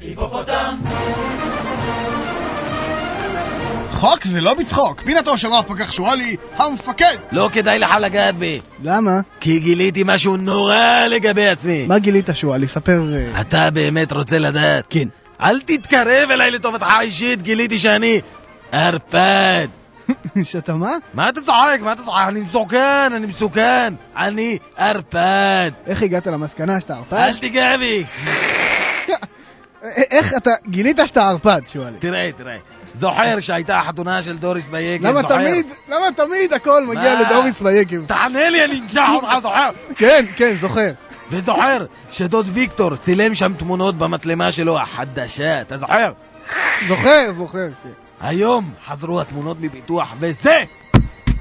היפופוטם! צחוק זה לא בצחוק, פינתו של רב פקח שואלי, המפקד! לא כדאי לך לגעת בי, למה? כי גיליתי משהו נורא לגבי עצמי. מה גילית שואלי? ספר... אה, אתה באמת רוצה לדעת? כן. אל תתקרב אליי לטובתך האישית, גיליתי שאני ערפד. שאתה מה? מה אתה צוחק? מה אתה צוחק? אני מסוכן, אני מסוכן. אני ערפד. איך הגעת למסקנה שאתה ערפד? אל תיגע בי. איך אתה... גילית שאתה ערפד, שואלי. תראה, תראה. זוכר שהייתה החתונה של דוריס ביקב, למה? תמיד, למה תמיד הכל מגיע? לדוריס ביקב? תענה לי, אני אנשח אותך, זוכר? כן, כן, זוכר. וזוכר שדוד ויקטור צילם שם תמונות במצלמה שלו החדשה, אתה זוכר? זוכר, זוכר, כן. היום חזרו התמונות מפיתוח, וזה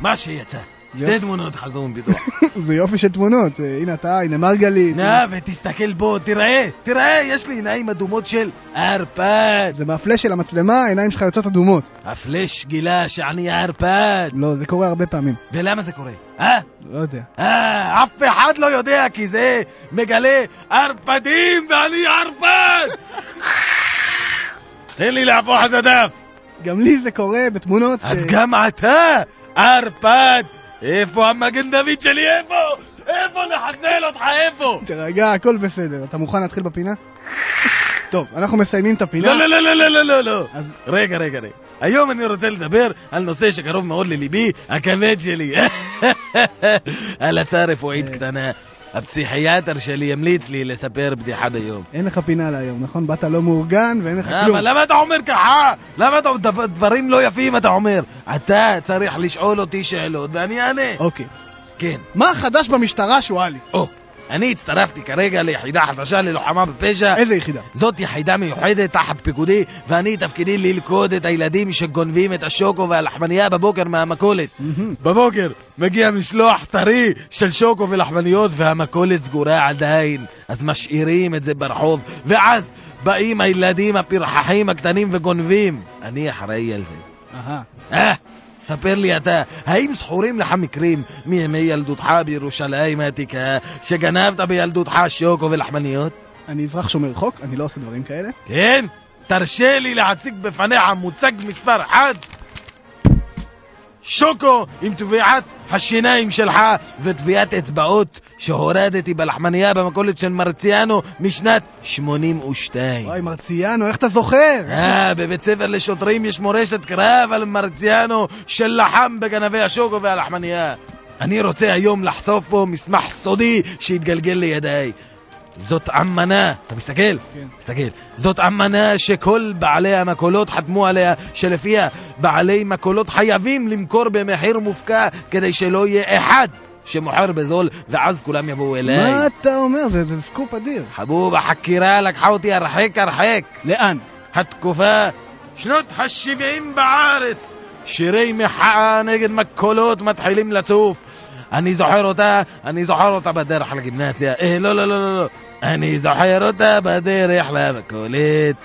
מה שיצא. שתי. תמונות חזרו מפיתוח. זה יופי של תמונות. אה, הנה אתה, הנה מרגלית. נא, ותסתכל בו, תראה, תראה, יש לי עיניים אדומות של ערפד. זה מהפלאש של המצלמה, העיניים שלך יוצאות אדומות. הפלאש גילה שאני ערפד. לא, זה קורה הרבה פעמים. ולמה זה קורה? אה? לא יודע. אה, אף אחד לא יודע, כי זה מגלה ערפדים ואני ערפד! תן לי להפוך את הדף. גם לי זה קורה בתמונות ש... אז גם אתה, ערפד! איפה המגן דוד שלי? איפה? איפה נחסל אותך? איפה? תירגע, הכל בסדר. אתה מוכן להתחיל בפינה? טוב, אנחנו מסיימים את הפינה. לא, לא, לא, לא, לא, לא, לא, לא. אז- רגע, רגע, רגע. היום אני רוצה לדבר על נושא שקרוב מאוד לליבי, הכבד שלי. על הצעה רפואית קטנה. הפסיכיאטר שלי המליץ לי לספר בדיחה ביום. אין לך פינה להיום, נכון? באת לא מאורגן ואין לך כלום. למה? אתה אומר ככה? למה אתה דבר- דברים לא יפים אתה אומר? אתה צריך לשאול אותי שאלות ואני אענה. אוקיי. כן. מה חדש במשטרה, שואלי? או, אני הצטרפתי כרגע ליחידה חדשה ללוחמה בפשע. איזה יחידה? זאת יחידה מיוחדת תחת פיקודי, ואני תפקידי ללכוד את הילדים שגונבים את השוקו והלחמנייה בבוקר מהמכולת. בבוקר מגיע משלוח טרי של שוקו ולחמניות והמכולת סגורה עדיין, אז משאירים את זה ברחוב, ואז באים הילדים הפרחחים הקטנים וגונבים. אני אחראי על זה. אהה. ספר לי אתה, האם זכורים לך מקרים מימי ילדותך בירושלים העתיקה, שגנבת בילדותך שוקו ולחמניות? אני אזרח שומר חוק, אני לא עושה דברים כאלה. כן? תרשה לי להציג בפניך מוצג מספר 1 שוקו עם טביעת השיניים שלך וטביעת אצבעות שהורדתי בלחמנייה במכולת של מרציאנו משנת 82. וואי, מרציאנו, איך אתה זוכר? אה, בבית ספר לשוטרים יש מורשת קרב על מרציאנו שלחם בגנבי השוקו והלחמנייה. אני רוצה היום לחשוף פה מסמך סודי שהתגלגל לידיי. זאת אמנה, אתה מסתכל? כן. מסתכל. זאת אמנה שכל בעלי המכולות חתמו עליה, שלפיה בעלי מכולות חייבים למכור במחיר מופקע כדי שלא יהיה אחד שמוכר בזול, ואז כולם יבואו אליי. מה אתה אומר? זה זה סקופ אדיר. חבוב, החקירה לקחה אותי הרחק הרחק. לאן? התקופה, שנות ה-70 בארץ. שירי מחאה נגד מכולות מתחילים לצוף. אני זוכר אותה, אני זוכר אותה בדרך לגימנסיה. אה, לא, לא, לא, לא, לא. אני זוכר אותה בדרך למכולת.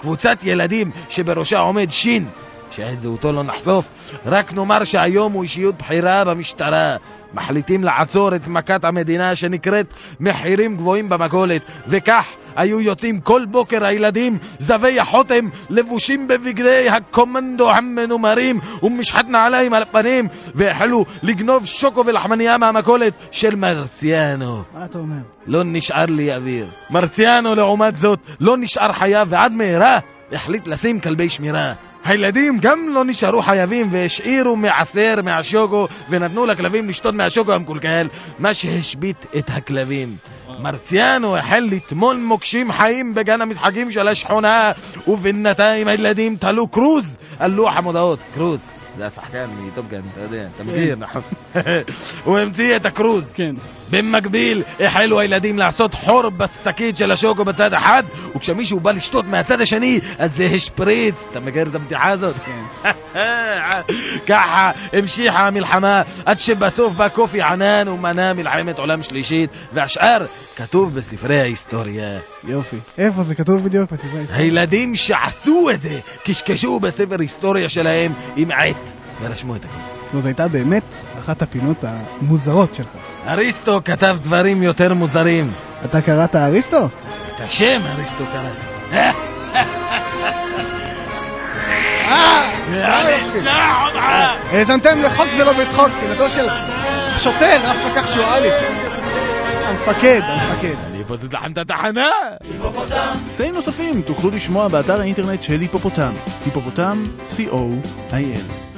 קבוצת ילדים שבראשה עומד שין, שאת זהותו לא נחשוף, רק נאמר שהיום הוא אישיות בכירה במשטרה. מחליטים לעצור את מכת המדינה שנקראת מחירים גבוהים במכולת, וכך היו יוצאים כל בוקר הילדים זבי החותם לבושים בבגדי הקומנדו המנומרים ומשחת נעליים על הפנים והחלו לגנוב שוקו ולחמנייה מהמכולת של מרסיאנו. מה אתה אומר? לא נשאר לי אוויר. מרציאנו לעומת זאת לא נשאר חייב ועד מהרה החליט לשים כלבי שמירה. הילדים גם לא נשארו חייבים והשאירו מעשר מהשוקו ונתנו לכלבים לשתות מהשוקו המקולקל, מה שהשבית את הכלבים. מרציאנו החל לטמון מוקשים חיים בגן המשחקים של השכונה ובינתיים הילדים תלו קרוז על לוח המודעות. קרוז. אתה מכיר, נכון? הוא המציא את הקרוז. כן. במקביל החלו הילדים לעשות חור בשקית של השוקו בצד אחד וכשמישהו בא לשתות מהצד השני אז זה השפריץ אתה מכיר את המתיחה הזאת? כן. ככה המשיכה המלחמה עד שבסוף בא קופי ענן ומנע מלחמת עולם שלישית והשאר כתוב בספרי ההיסטוריה יופי. איפה זה כתוב בדיוק בספרי ההיסטוריה? הילדים שעשו את זה קשקשו בספר היסטוריה שלהם עם עט יאללה, שמוע את הכל. זו הייתה באמת אחת הפינות המוזרות שלך. אריסטו כתב דברים יותר מוזרים. אתה קראת אריסטו? את השם אריסטו קראתי. האזנתם לחוק ולא בצחוק, פינתו של שוטר, אף פקח שועלי. המפקד, המפקד. אני פוזד לכם את התחנה! היפופוטם! תאים נוספים תוכלו לשמוע באתר האינטרנט של היפופוטם, היפופוטם, co.il.